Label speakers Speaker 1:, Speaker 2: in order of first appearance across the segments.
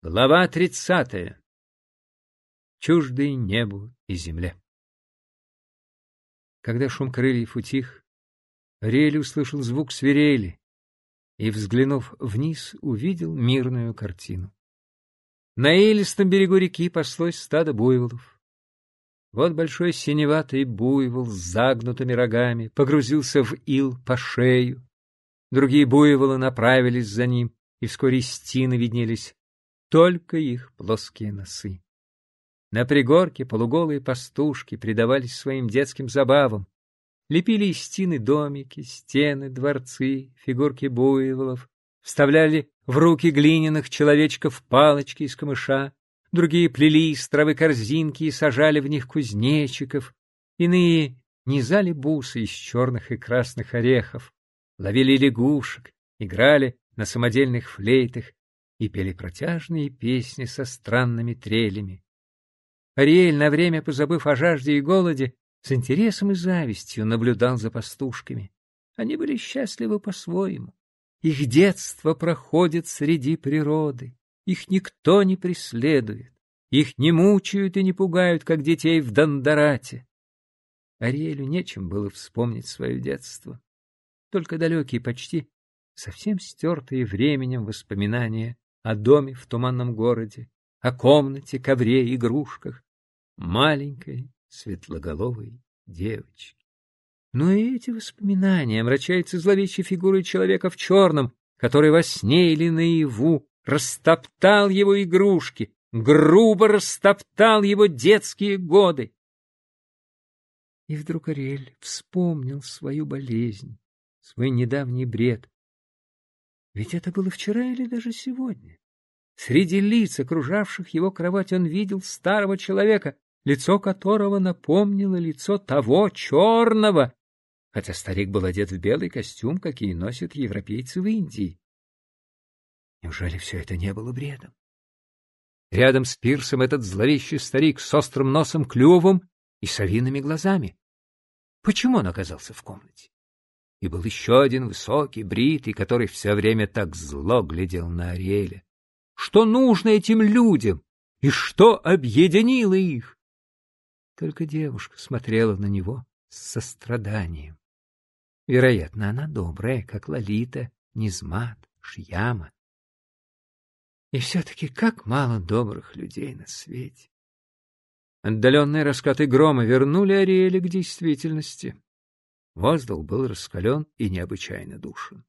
Speaker 1: Глава тридцатая. Чуждые небу и земле. Когда шум крыльев утих, Ариэль услышал звук свирели и, взглянув вниз, увидел мирную картину. На элистом берегу реки паслось стадо буйволов. Вот большой синеватый буйвол с загнутыми рогами погрузился в ил по шею. Другие буйволы направились за ним, и вскоре стены виднелись только их плоские носы. На пригорке полуголые пастушки предавались своим детским забавам, лепили из стены домики, стены, дворцы, фигурки буйволов, вставляли в руки глиняных человечков палочки из камыша, другие плели из травы корзинки и сажали в них кузнечиков, иные низали бусы из черных и красных орехов, ловили лягушек, играли на самодельных флейтах и пели протяжные песни со странными трелями. Ариэль, на время позабыв о жажде и голоде, с интересом и завистью наблюдал за пастушками. Они были счастливы по-своему. Их детство проходит среди природы, их никто не преследует, их не мучают и не пугают, как детей в Дондорате. Ариэлю нечем было вспомнить свое детство. Только далекие, почти совсем стертые временем воспоминания о доме в туманном городе, о комнате, ковре, игрушках, маленькой светлоголовой девочки. Но и эти воспоминания омрачаются зловещей фигурой человека в черном, который во сне или наяву растоптал его игрушки, грубо растоптал его детские годы. И вдруг Ариэль вспомнил свою болезнь, свой недавний бред, ведь это было вчера или даже сегодня. Среди лиц, окружавших его кровать, он видел старого человека, лицо которого напомнило лицо того черного, хотя старик был одет в белый костюм, какие носят европейцы в Индии. Неужели все это не было бредом? Рядом с пирсом этот зловещий старик с острым носом, клювом и совиными глазами. Почему он оказался в комнате? и был еще один высокий, бритый, который все время так зло глядел на Ариэля. Что нужно этим людям и что объединило их? Только девушка смотрела на него с состраданием. Вероятно, она добрая, как Лолита, Низмат, Шьяма. И все-таки как мало добрых людей на свете. Отдаленные раскаты грома вернули Ариэля к действительности. Воздух был раскален и необычайно душен.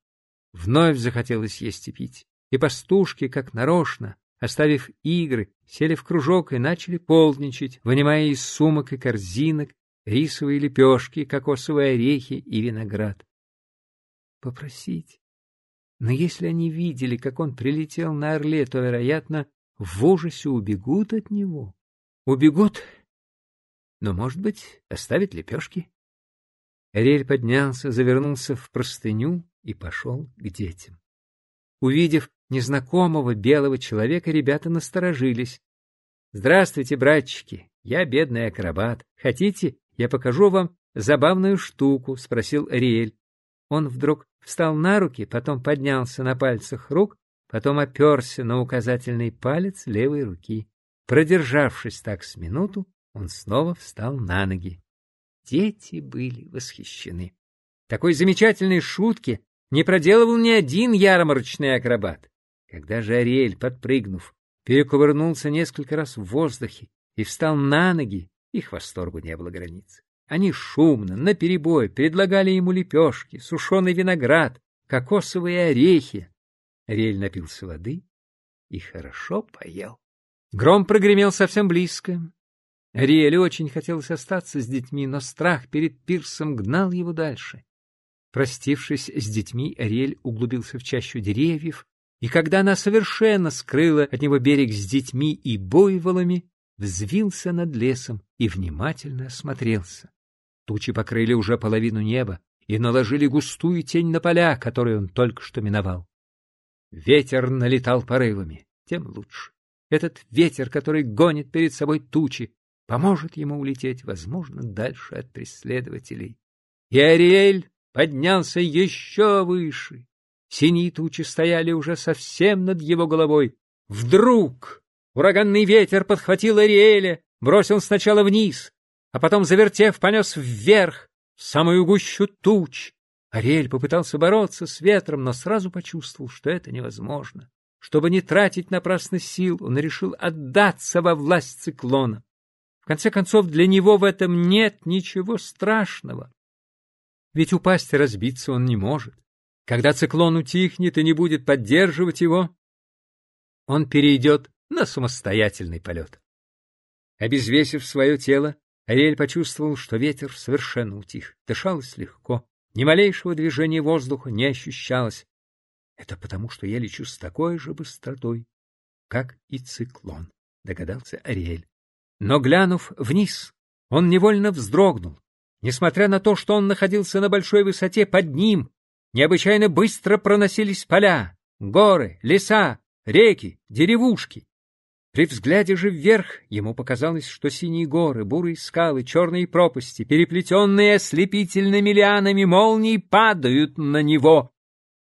Speaker 1: Вновь захотелось есть и пить, и пастушки, как нарочно, оставив игры, сели в кружок и начали полдничать, вынимая из сумок и корзинок рисовые лепешки, кокосовые орехи и виноград. Попросить. Но если они видели, как он прилетел на орле, то, вероятно, в ужасе убегут от него. Убегут, но, может быть, оставят лепешки. Ариэль поднялся, завернулся в простыню и пошел к детям. Увидев незнакомого белого человека, ребята насторожились. — Здравствуйте, братчики, я бедный акробат. Хотите, я покажу вам забавную штуку? — спросил Ариэль. Он вдруг встал на руки, потом поднялся на пальцах рук, потом оперся на указательный палец левой руки. Продержавшись так с минуту, он снова встал на ноги. Дети были восхищены. Такой замечательной шутки не проделывал ни один ярмарочный акробат. Когда же Ариэль, подпрыгнув, перекувырнулся несколько раз в воздухе и встал на ноги, их восторгу не было границ. Они шумно, наперебой предлагали ему лепешки, сушеный виноград, кокосовые орехи. Ариэль напился воды и хорошо поел. Гром прогремел совсем близко. Ариэлю очень хотелось остаться с детьми, но страх перед пирсом гнал его дальше. Простившись с детьми, Ариэль углубился в чащу деревьев, и когда она совершенно скрыла от него берег с детьми и буйволами, взвился над лесом и внимательно осмотрелся. Тучи покрыли уже половину неба и наложили густую тень на поля, которые он только что миновал. Ветер налетал порывами, тем лучше. Этот ветер, который гонит перед собой тучи, поможет ему улететь, возможно, дальше от преследователей. И Ариэль поднялся еще выше. Синие тучи стояли уже совсем над его головой. Вдруг ураганный ветер подхватил Ариэля, бросил сначала вниз, а потом, завертев, понес вверх, в самую гущу туч. Ариэль попытался бороться с ветром, но сразу почувствовал, что это невозможно. Чтобы не тратить напрасно сил, он решил отдаться во власть циклона. В конце концов, для него в этом нет ничего страшного. Ведь упасть и разбиться он не может. Когда циклон утихнет и не будет поддерживать его, он перейдет на самостоятельный полет. Обезвесив свое тело, Ариэль почувствовал, что ветер совершенно утих. Дышалось легко, ни малейшего движения воздуха не ощущалось. Это потому, что я лечу с такой же быстротой, как и циклон, догадался Ариэль. Но, глянув вниз, он невольно вздрогнул. Несмотря на то, что он находился на большой высоте под ним, необычайно быстро проносились поля, горы, леса, реки, деревушки. При взгляде же вверх ему показалось, что синие горы, бурые скалы, черные пропасти, переплетенные ослепительными лианами молний, падают на него.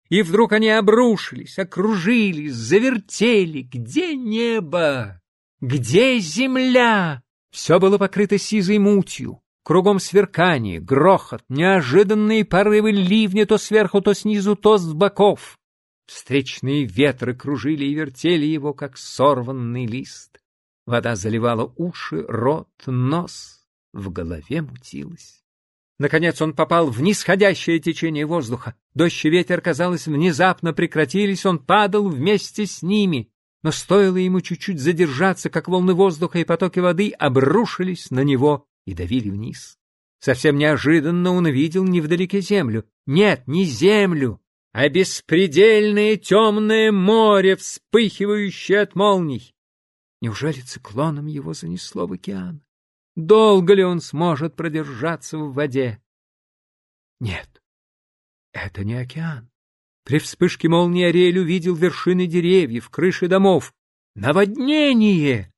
Speaker 1: И вдруг они обрушились, окружились, завертели. Где небо? Где земля? Все было покрыто сизой мутью. Кругом сверкание, грохот, неожиданные порывы ливня то сверху, то снизу, то с боков. Встречные ветры кружили и вертели его, как сорванный лист. Вода заливала уши, рот, нос, в голове мутилась. Наконец он попал в нисходящее течение воздуха. Дождь и ветер, казалось, внезапно прекратились, он падал вместе с ними. Но стоило ему чуть-чуть задержаться, как волны воздуха и потоки воды обрушились на него и давили вниз. Совсем неожиданно он увидел невдалеке землю. Нет, не землю, а беспредельное темное море, вспыхивающее от молний. Неужели циклоном его занесло в океан? Долго ли он сможет продержаться в воде? Нет, это не океан. При вспышке молнии Ариэль увидел вершины деревьев, крыши домов. Наводнение!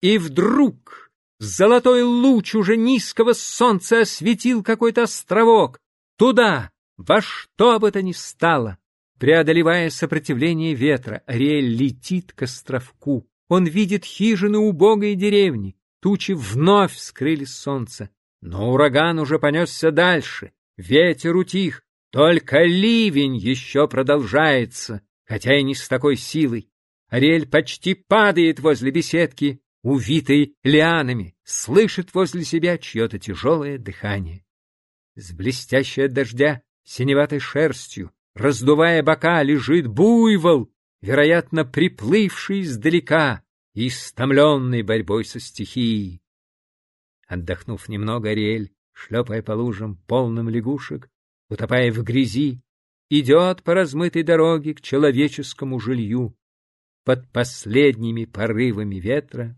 Speaker 1: И вдруг золотой луч уже низкого солнца осветил какой-то островок. Туда, во что бы то ни стало, преодолевая сопротивление ветра, Ариэль летит к островку. Он видит хижины убогой деревни. Тучи вновь скрыли солнце. Но ураган уже понесся дальше. Ветер утих. Только ливень еще продолжается, хотя и не с такой силой. Ариэль почти падает возле беседки, увитой лианами, слышит возле себя чье-то тяжелое дыхание. С блестящей от дождя синеватой шерстью, раздувая бока, лежит буйвол, вероятно, приплывший издалека истомленный борьбой со стихией. Отдохнув немного, Ариэль, шлепая по лужам полным лягушек, утопая в грязи, идет по размытой дороге к человеческому жилью. Под последними порывами ветра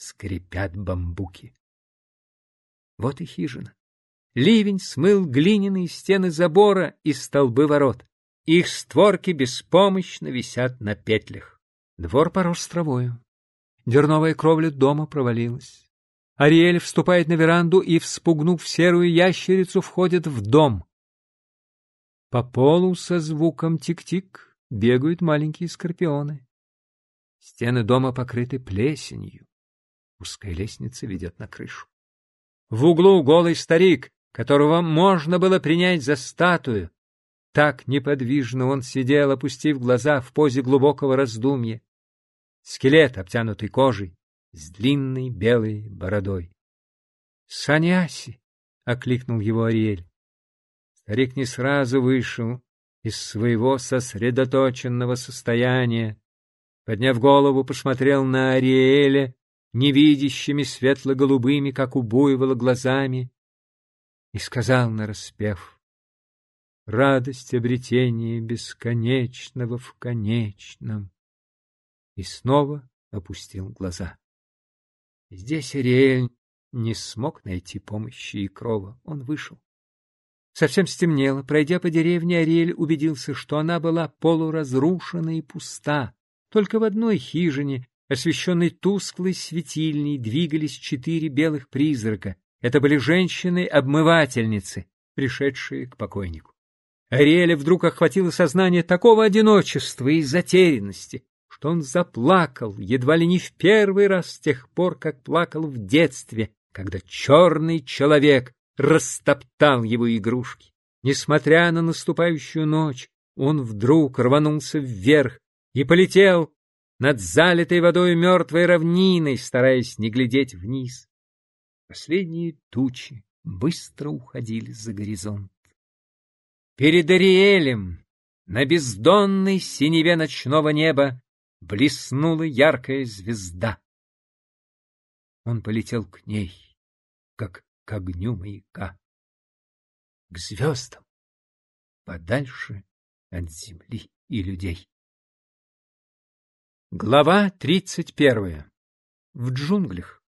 Speaker 1: скрипят бамбуки. Вот и хижина. Ливень смыл глиняные стены забора и столбы ворот. Их створки беспомощно висят на петлях. Двор порос травою. Дерновая кровля дома провалилась. Ариэль вступает на веранду и, вспугнув серую ящерицу, входит в дом. По полу со звуком тик-тик бегают маленькие скорпионы. Стены дома покрыты плесенью. Узкая лестница ведет на крышу. В углу голый старик которого можно было принять за статую. Так неподвижно он сидел, опустив глаза в позе глубокого раздумья. Скелет, обтянутый кожей, с длинной белой бородой. «Саняси!» — окликнул его Ариэль. Старик не сразу вышел из своего сосредоточенного состояния. Подняв голову, посмотрел на Ариэля невидящими светло-голубыми, как у буйвола, глазами, и сказал нараспев «Радость обретения бесконечного в конечном» и снова опустил глаза. Здесь Ариэль не смог найти помощи и крова. Он вышел. Совсем стемнело. Пройдя по деревне, Ариэль убедился, что она была полуразрушена и пуста. Только в одной хижине, освещенной тусклой светильней, двигались четыре белых призрака, это были женщины-обмывательницы, пришедшие к покойнику. Ариэля вдруг охватило сознание такого одиночества и затерянности, что он заплакал, едва ли не в первый раз с тех пор, как плакал в детстве, когда черный человек растоптал его игрушки. Несмотря на наступающую ночь, он вдруг рванулся вверх и полетел над залитой водой мертвой равниной, стараясь не глядеть вниз. Последние тучи быстро уходили за горизонт. Перед Ариэлем на бездонной синеве ночного неба блеснула яркая звезда. Он полетел к ней, как к огню маяка, к звездам, подальше от земли и людей. Глава тридцать первая. В джунглях.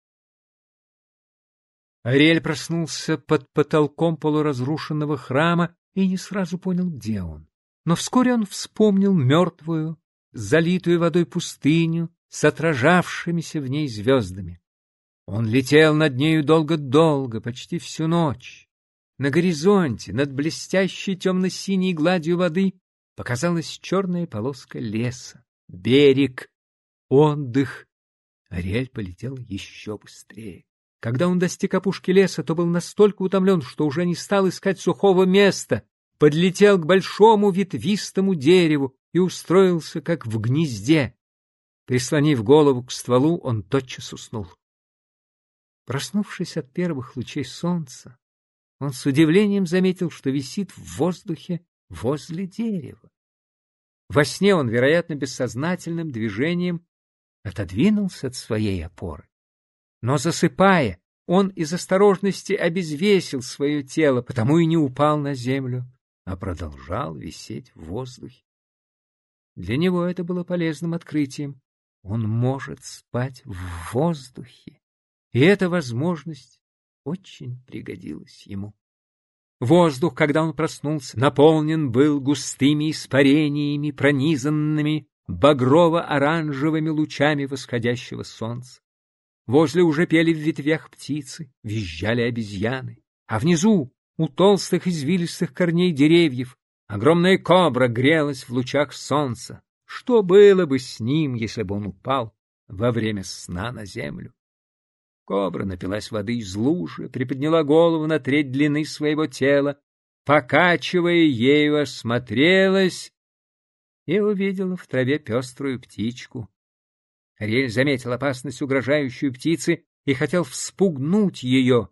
Speaker 1: Ариэль проснулся под потолком полуразрушенного храма и не сразу понял, где он. Но вскоре он вспомнил мертвую, залитую водой пустыню с отражавшимися в ней звездами. Он летел над нею долго-долго, почти всю ночь. На горизонте, над блестящей темно-синей гладью воды, показалась черная полоска леса, берег, отдых. Ариэль полетел еще быстрее. Когда он достиг опушки леса, то был настолько утомлен, что уже не стал искать сухого места, подлетел к большому ветвистому дереву и устроился, как в гнезде. Прислонив голову к стволу, он тотчас уснул. Проснувшись от первых лучей солнца, он с удивлением заметил, что висит в воздухе возле дерева. Во сне он, вероятно, бессознательным движением отодвинулся от своей опоры. Но засыпая, он из осторожности обезвесил свое тело, потому и не упал на землю, а продолжал висеть в воздухе. Для него это было полезным открытием. Он может спать в воздухе, и эта возможность очень пригодилась ему. Воздух, когда он проснулся, наполнен был густыми испарениями, пронизанными багрово-оранжевыми лучами восходящего солнца. Возле уже пели в ветвях птицы, визжали обезьяны. А внизу, у толстых извилистых корней деревьев, огромная кобра грелась в лучах солнца. Что было бы с ним, если бы он упал во время сна на землю? Кобра напилась воды из лужи, приподняла голову на треть длины своего тела, покачивая ею, осмотрелась и увидела в траве пеструю птичку, Ариэль заметил опасность, угрожающую птице, и хотел вспугнуть ее.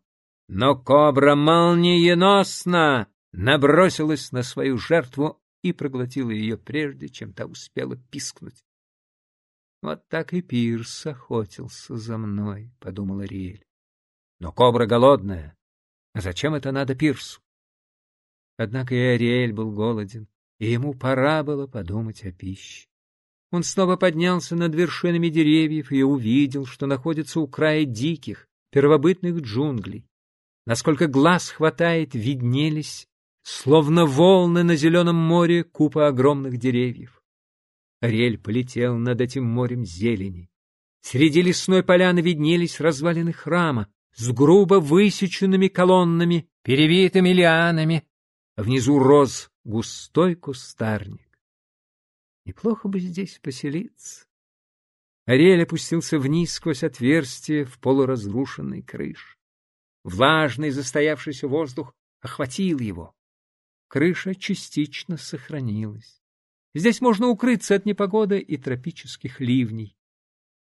Speaker 1: Но кобра молниеносно набросилась на свою жертву и проглотила ее прежде, чем та успела пискнуть. «Вот так и Пирс охотился за мной», — подумал Ариэль. «Но кобра голодная. А зачем это надо Пирсу?» Однако и Ариэль был голоден, и ему пора было подумать о пище. Он снова поднялся над вершинами деревьев и увидел, что находится у края диких, первобытных джунглей. Насколько глаз хватает, виднелись, словно волны на зеленом море, купа огромных деревьев. Ариэль полетел над этим морем зелени. Среди лесной поляны виднелись развалины храма с грубо высеченными колоннами, перевитыми лианами. Внизу рос густой кустарник. Неплохо бы здесь поселиться. Ариэль опустился вниз сквозь отверстие в полуразрушенной крыше. Влажный застоявшийся воздух охватил его. Крыша частично сохранилась. Здесь можно укрыться от непогоды и тропических ливней.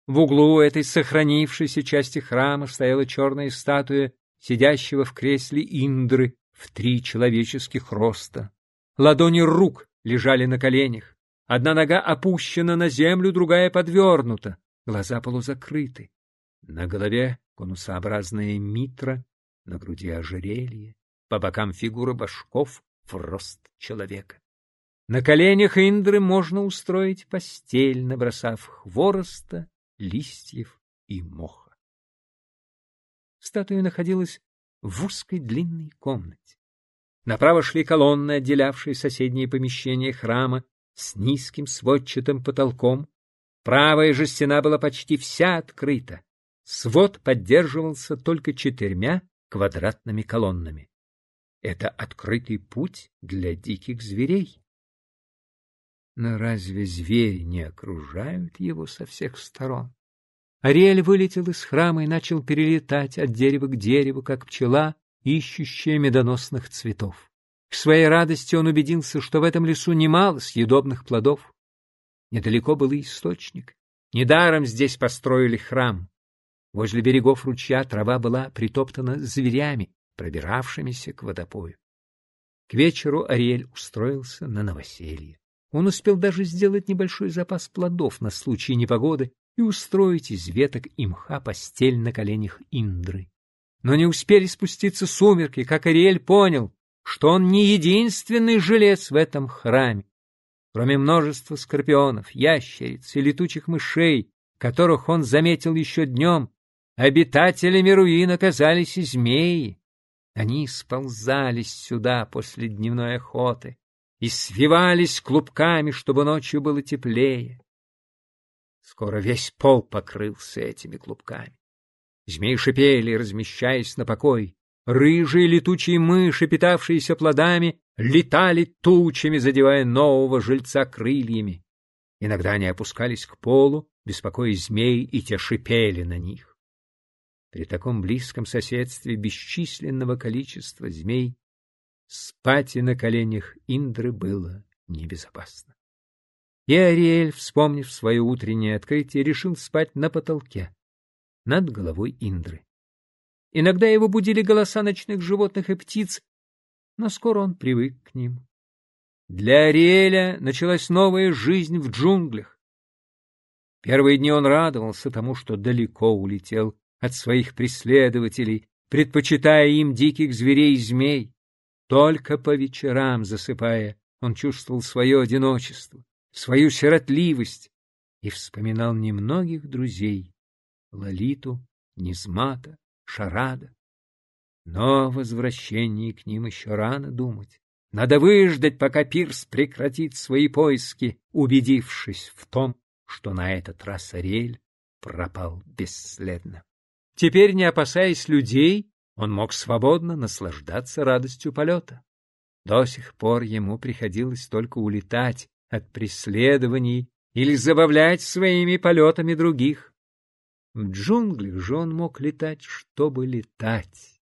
Speaker 1: В углу этой сохранившейся части храма стояла черная статуя сидящего в кресле Индры в три человеческих роста. Ладони рук лежали на коленях. Одна нога опущена на землю, другая подвернута, глаза полузакрыты. На голове конусообразная митра, на груди ожерелье, по бокам фигура башков в рост человека. На коленях Индры можно устроить постель, набросав хвороста, листьев и моха. Статуя находилась в узкой длинной комнате. Направо шли колонны, отделявшие соседние помещения храма с низким сводчатым потолком. Правая же стена была почти вся открыта. Свод поддерживался только четырьмя квадратными колоннами. Это открытый путь для диких зверей. Но разве звери не окружают его со всех сторон? Ариэль вылетел из храма и начал перелетать от дерева к дереву, как пчела, ищущая медоносных цветов. К своей радости он убедился, что в этом лесу немало съедобных плодов. Недалеко был источник. Недаром здесь построили храм. Возле берегов ручья трава была притоптана зверями, пробиравшимися к водопою. К вечеру Ариэль устроился на новоселье. Он успел даже сделать небольшой запас плодов на случай непогоды и устроить из веток и мха постель на коленях Индры. Но не успели спуститься сумерки, как Ариэль понял, что он не единственный жилец в этом храме. Кроме множества скорпионов, ящериц и летучих мышей, которых он заметил еще днем, обитателями руин оказались и змеи. Они сползались сюда после дневной охоты и свивались клубками, чтобы ночью было теплее. Скоро весь пол покрылся этими клубками. Змеи шипели, размещаясь на покой. Рыжие летучие мыши, питавшиеся плодами, летали тучами, задевая нового жильца крыльями. Иногда они опускались к полу, беспокоясь змей, и те шипели на них. При таком близком соседстве бесчисленного количества змей спать и на коленях Индры было небезопасно. И Ариэль, вспомнив свое утреннее открытие, решил спать на потолке, над головой Индры. Иногда его будили голоса ночных животных и птиц, но скоро он привык к ним. Для Ариэля началась новая жизнь в джунглях. Первые дни он радовался тому, что далеко улетел от своих преследователей, предпочитая им диких зверей и змей. Только по вечерам, засыпая, он чувствовал свое одиночество, свою сиротливость и вспоминал немногих друзей — Лолиту, Низмата, Шарада. Но о возвращении к ним еще рано думать. Надо выждать, пока Пирс прекратит свои поиски, убедившись в том, что на этот раз Ариэль пропал бесследно. Теперь, не опасаясь людей, он мог свободно наслаждаться радостью полета. До сих пор ему приходилось только улетать от преследований или забавлять своими полетами других. В джунглях же он мог летать, чтобы летать.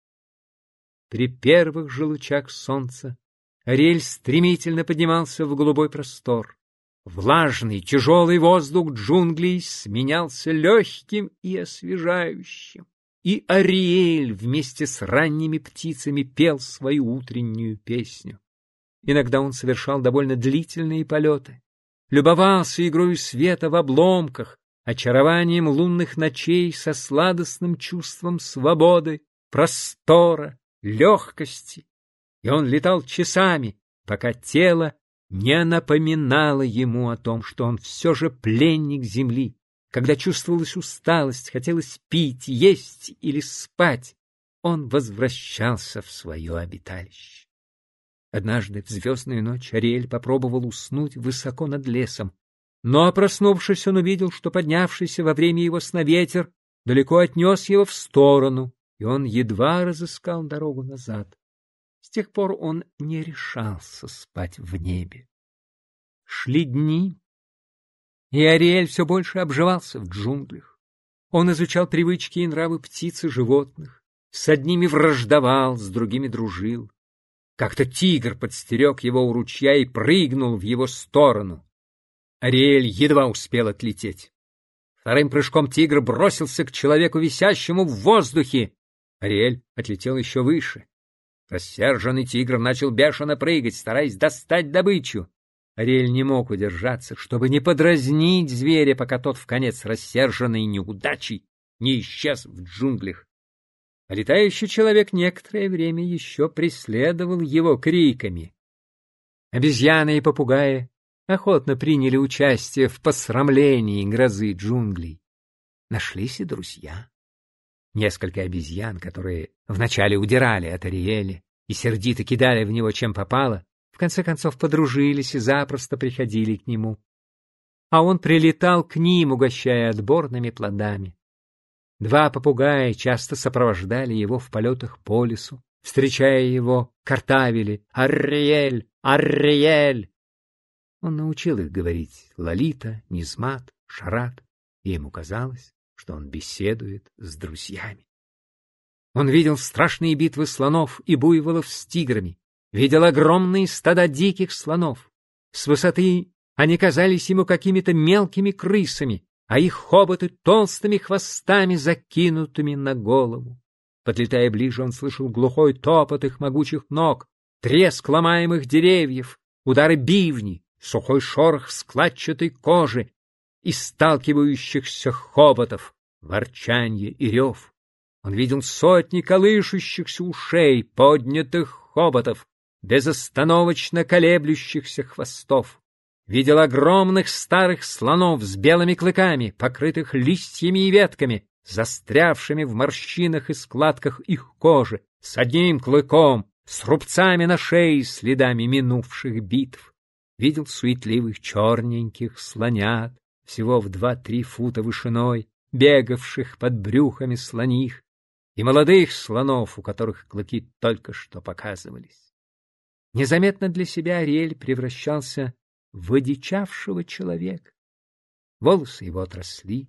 Speaker 1: При первых же лучах солнца Ариэль стремительно поднимался в голубой простор. Влажный, тяжелый воздух джунглей сменялся легким и освежающим. И Ариэль вместе с ранними птицами пел свою утреннюю песню. Иногда он совершал довольно длительные полеты, любовался игрой света в обломках, очарованием лунных ночей со сладостным чувством свободы, простора, легкости. И он летал часами, пока тело не напоминало ему о том, что он все же пленник земли. Когда чувствовалась усталость, хотелось пить, есть или спать, он возвращался в свое обиталище. Однажды в звездную ночь Ариэль попробовал уснуть высоко над лесом, но, проснувшись, он увидел, что поднявшийся во время его сна ветер далеко отнес его в сторону, и он едва разыскал дорогу назад. С тех пор он не решался спать в небе. Шли дни, и Ариэль все больше обживался в джунглях. Он изучал привычки и нравы птиц и животных, с одними враждовал, с другими дружил. Как-то тигр подстерег его у ручья и прыгнул в его сторону. Ариэль едва успел отлететь. Вторым прыжком тигр бросился к человеку, висящему в воздухе. Ариэль отлетел еще выше. Рассерженный тигр начал бешено прыгать, стараясь достать добычу. Ариэль не мог удержаться, чтобы не подразнить зверя, пока тот в конец рассерженный неудачей не исчез в джунглях. А летающий человек некоторое время еще преследовал его криками. Обезьяны и попугаи охотно приняли участие в посрамлении грозы джунглей. Нашлись и друзья. Несколько обезьян, которые вначале удирали от Ариэля и сердито кидали в него чем попало, в конце концов подружились и запросто приходили к нему. А он прилетал к ним, угощая отборными плодами. Два попугая часто сопровождали его в полетах по лесу, встречая его, картавили «Арриэль! Арриэль!». Он научил их говорить Лолита, Низмат, Шарат, и ему казалось, что он беседует с друзьями. Он видел страшные битвы слонов и буйволов с тиграми, видел огромные стада диких слонов. С высоты они казались ему какими-то мелкими крысами, а их хоботы толстыми хвостами, закинутыми на голову. Подлетая ближе, он слышал глухой топот их могучих ног, треск ломаемых деревьев, удары бивни, сухой шорох складчатой кожи и сталкивающихся хоботов, ворчанье и рев. Он видел сотни колышущихся ушей, поднятых хоботов, безостановочно колеблющихся хвостов. Видел огромных старых слонов с белыми клыками, покрытых листьями и ветками, застрявшими в морщинах и складках их кожи, с одним клыком, с рубцами на шее, следами минувших битв. Видел суетливых черненьких слонят, всего в два-три фута вышиной, бегавших под брюхами слоних, и молодых слонов, у которых клыки только что показывались. Незаметно для себя Ариэль превращался в одичавшего человека. Волосы его отросли,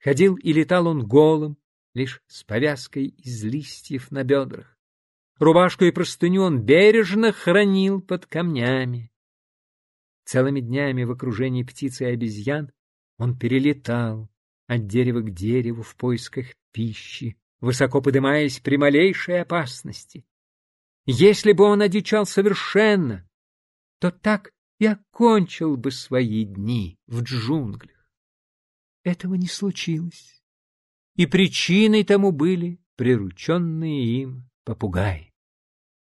Speaker 1: ходил и летал он голым, лишь с повязкой из листьев на бедрах. Рубашку и простыню он бережно хранил под камнями. Целыми днями в окружении птиц и обезьян он перелетал от дерева к дереву в поисках пищи, высоко поднимаясь при малейшей опасности. Если бы он одичал совершенно, то так и окончил бы свои дни в джунглях. Этого не случилось, и причиной тому были прирученные им попугаи.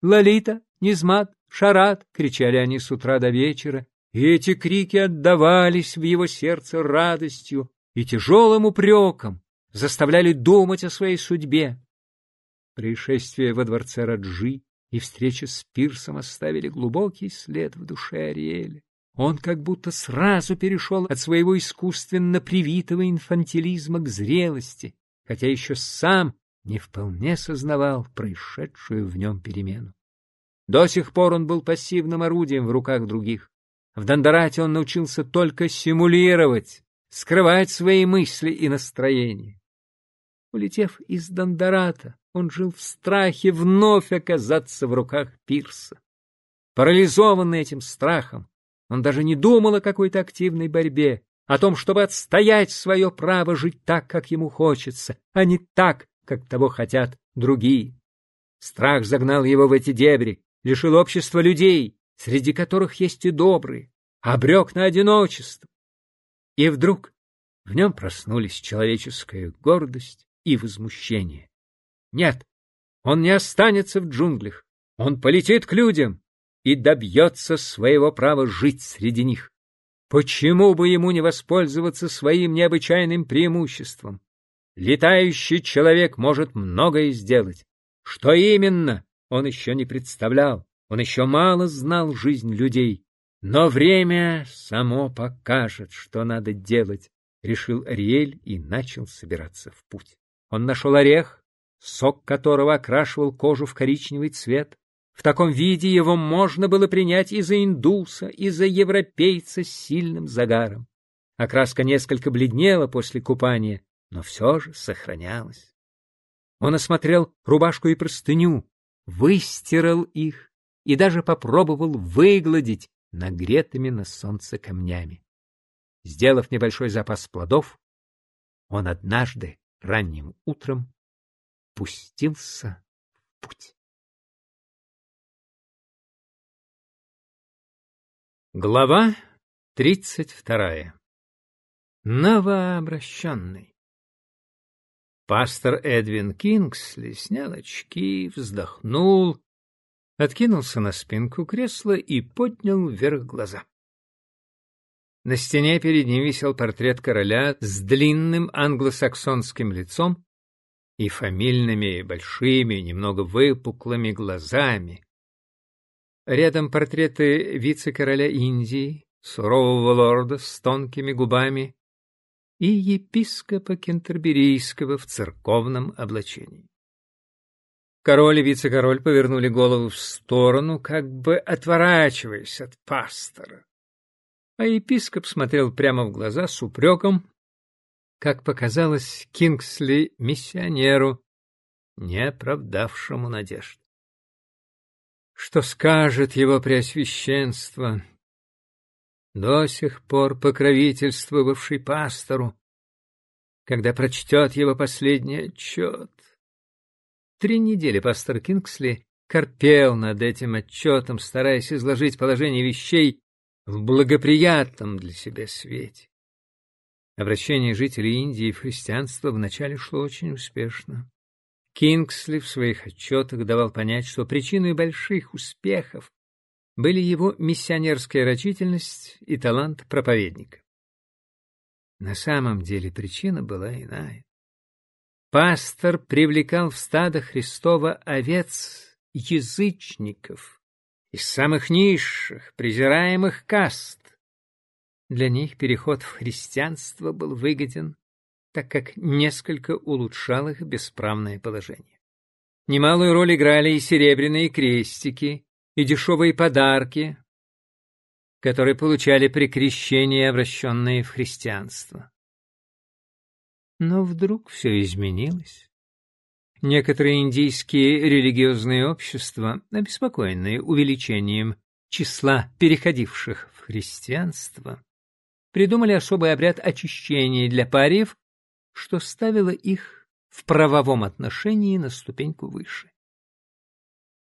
Speaker 1: «Лолита, Низмат, Шарат!» — кричали они с утра до вечера, и эти крики отдавались в его сердце радостью и тяжелым упреком, заставляли думать о своей судьбе. Происшествие во дворце Раджи и встреча с Пирсом оставили глубокий след в душе Ариэля. Он как будто сразу перешел от своего искусственно привитого инфантилизма к зрелости, хотя еще сам не вполне сознавал происшедшую в нем перемену. До сих пор он был пассивным орудием в руках других. В Дондорате он научился только симулировать, скрывать свои мысли и настроения. Улетев из Дондората, он жил в страхе вновь оказаться в руках Пирса. Парализованный этим страхом, он даже не думал о какой-то активной борьбе, о том, чтобы отстоять свое право жить так, как ему хочется, а не так, как того хотят другие. Страх загнал его в эти дебри, лишил общества людей, среди которых есть и добрые, обрек на одиночество. И вдруг в нем проснулись человеческая гордость и возмущение. Нет, он не останется в джунглях, он полетит к людям и добьется своего права жить среди них. Почему бы ему не воспользоваться своим необычайным преимуществом? Летающий человек может многое сделать. Что именно, он еще не представлял. Он еще мало знал жизнь людей. Но время само покажет, что надо делать, — решил Ариэль и начал собираться в путь. Он нашел орех, сок которого окрашивал кожу в коричневый цвет. В таком виде его можно было принять и за индуса, и за европейца с сильным загаром. Окраска несколько бледнела после купания, но все же сохранялась. Он осмотрел рубашку и простыню, выстирал их и даже попробовал выгладить нагретыми на солнце камнями. Сделав небольшой запас плодов, он однажды ранним утром пустился в путь. Глава тридцать вторая. Новообращенный. Пастор Эдвин Кингсли снял очки, вздохнул откинулся на спинку кресла и поднял вверх глаза. На стене перед ним висел портрет короля с длинным англосаксонским лицом и фамильными большими, немного выпуклыми глазами. Рядом портреты вице-короля Индии, сурового лорда с тонкими губами и епископа Кентерберийского в церковном облачении. Король и вице-король повернули голову в сторону, как бы отворачиваясь от пастора. а епископ смотрел прямо в глаза с упреком, как показалось Кингсли миссионеру, не оправдавшему надежд. Что скажет его преосвященство, до сих пор покровительствовавший пастору, когда прочтет его последний отчет? Три недели пастор Кингсли корпел над этим отчетом, стараясь изложить положение вещей в благоприятном для себя свете. Обращение жителей Индии в христианство вначале шло очень успешно. Кингсли в своих отчетах давал понять, что причиной больших успехов были его миссионерская рачительность и талант проповедника. На самом деле причина была иная. Пастор привлекал в стадо Христова овец язычников, из самых низших, презираемых каст. Для них переход в христианство был выгоден, так как несколько улучшал их бесправное положение. Немалую роль играли и серебряные крестики, и дешевые подарки, которые получали при крещении обращенные в христианство. Но вдруг все изменилось. Некоторые индийские религиозные общества, обеспокоенные увеличением числа переходивших в христианство, придумали особый обряд очищения для париев, что ставило их в правовом отношении на ступеньку выше.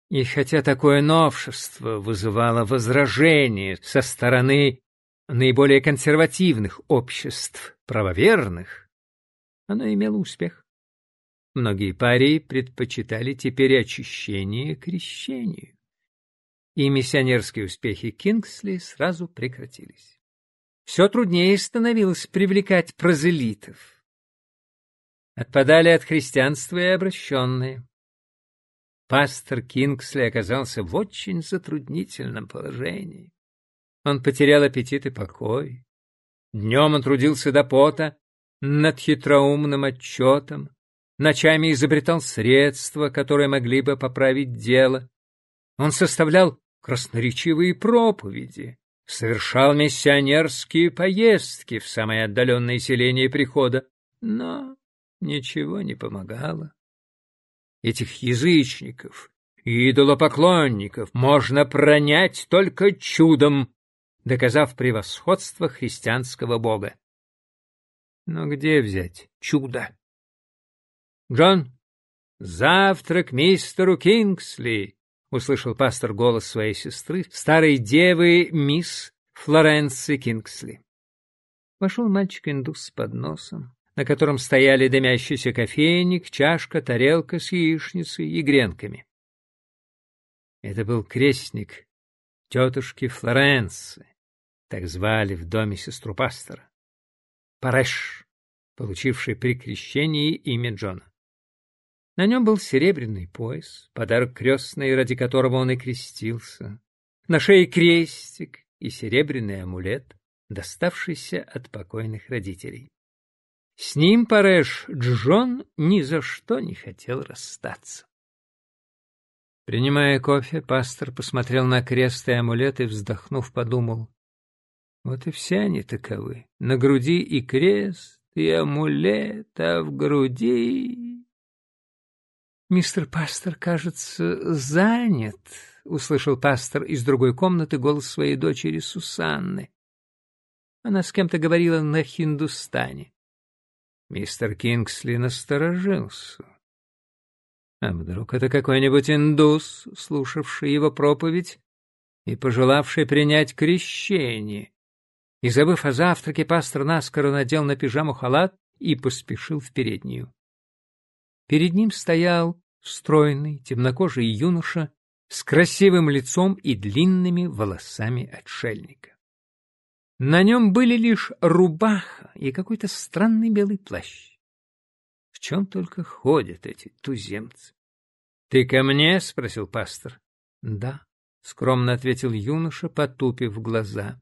Speaker 1: И хотя такое новшество вызывало возражение со стороны наиболее консервативных обществ правоверных, оно имело успех. Многие парии предпочитали теперь очищение крещению. И миссионерские успехи Кингсли сразу прекратились. Все труднее становилось привлекать прозелитов. Отпадали от христианства и обращенные. Пастор Кингсли оказался в очень затруднительном положении. Он потерял аппетит и покой. Днем он трудился до пота над хитроумным отчетом, ночами изобретал средства, которые могли бы поправить дело. Он составлял красноречивые проповеди, совершал миссионерские поездки в самые отдаленные селения прихода, но ничего не помогало. Этих язычников и идолопоклонников можно пронять только чудом, доказав превосходство христианского бога. Но где взять чудо? «Джон, завтрак мистеру Кингсли!» — услышал пастор голос своей сестры, старой девы мисс Флоренции Кингсли. Вошел мальчик-индус с подносом, на котором стояли дымящийся кофейник, чашка, тарелка с яичницей и гренками. Это был крестник тетушки Флоренции, так звали в доме сестру пастора. Пареш, получивший при крещении имя Джона. На нем был серебряный пояс, подарок крестный, ради которого он и крестился. На шее крестик и серебряный амулет, доставшийся от покойных родителей. С ним Пареш Джон ни за что не хотел расстаться. Принимая кофе, пастор посмотрел на крест и амулет и, вздохнув, подумал, вот и все они таковы. На груди и крест, и амулет, а в груди «Мистер Пастор, кажется, занят», — услышал пастор из другой комнаты голос своей дочери Сусанны. Она с кем-то говорила на хиндустане. Мистер Кингсли насторожился. А вдруг это какой-нибудь индус, слушавший его проповедь и пожелавший принять крещение? И, забыв о завтраке, пастор наскоро надел на пижаму халат и поспешил в переднюю. Перед ним стоял стройный, темнокожий юноша с красивым лицом и длинными волосами отшельника. На нем были лишь рубаха и какой-то странный белый плащ. В чем только ходят эти туземцы? — Ты ко мне? — спросил пастор. — Да, — скромно ответил юноша, потупив глаза. —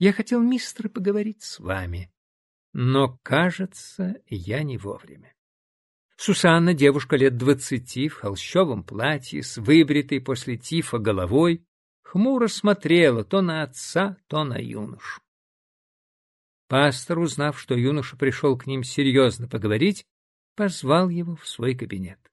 Speaker 1: Я хотел, мистер, поговорить с вами, но, кажется, я не вовремя. Сусанна, девушка лет двадцати, в холщовом платье, с выбритой после тифа головой, хмуро смотрела то на отца, то на юношу. Пастор, узнав, что юноша пришел к ним серьезно поговорить, позвал его в свой кабинет.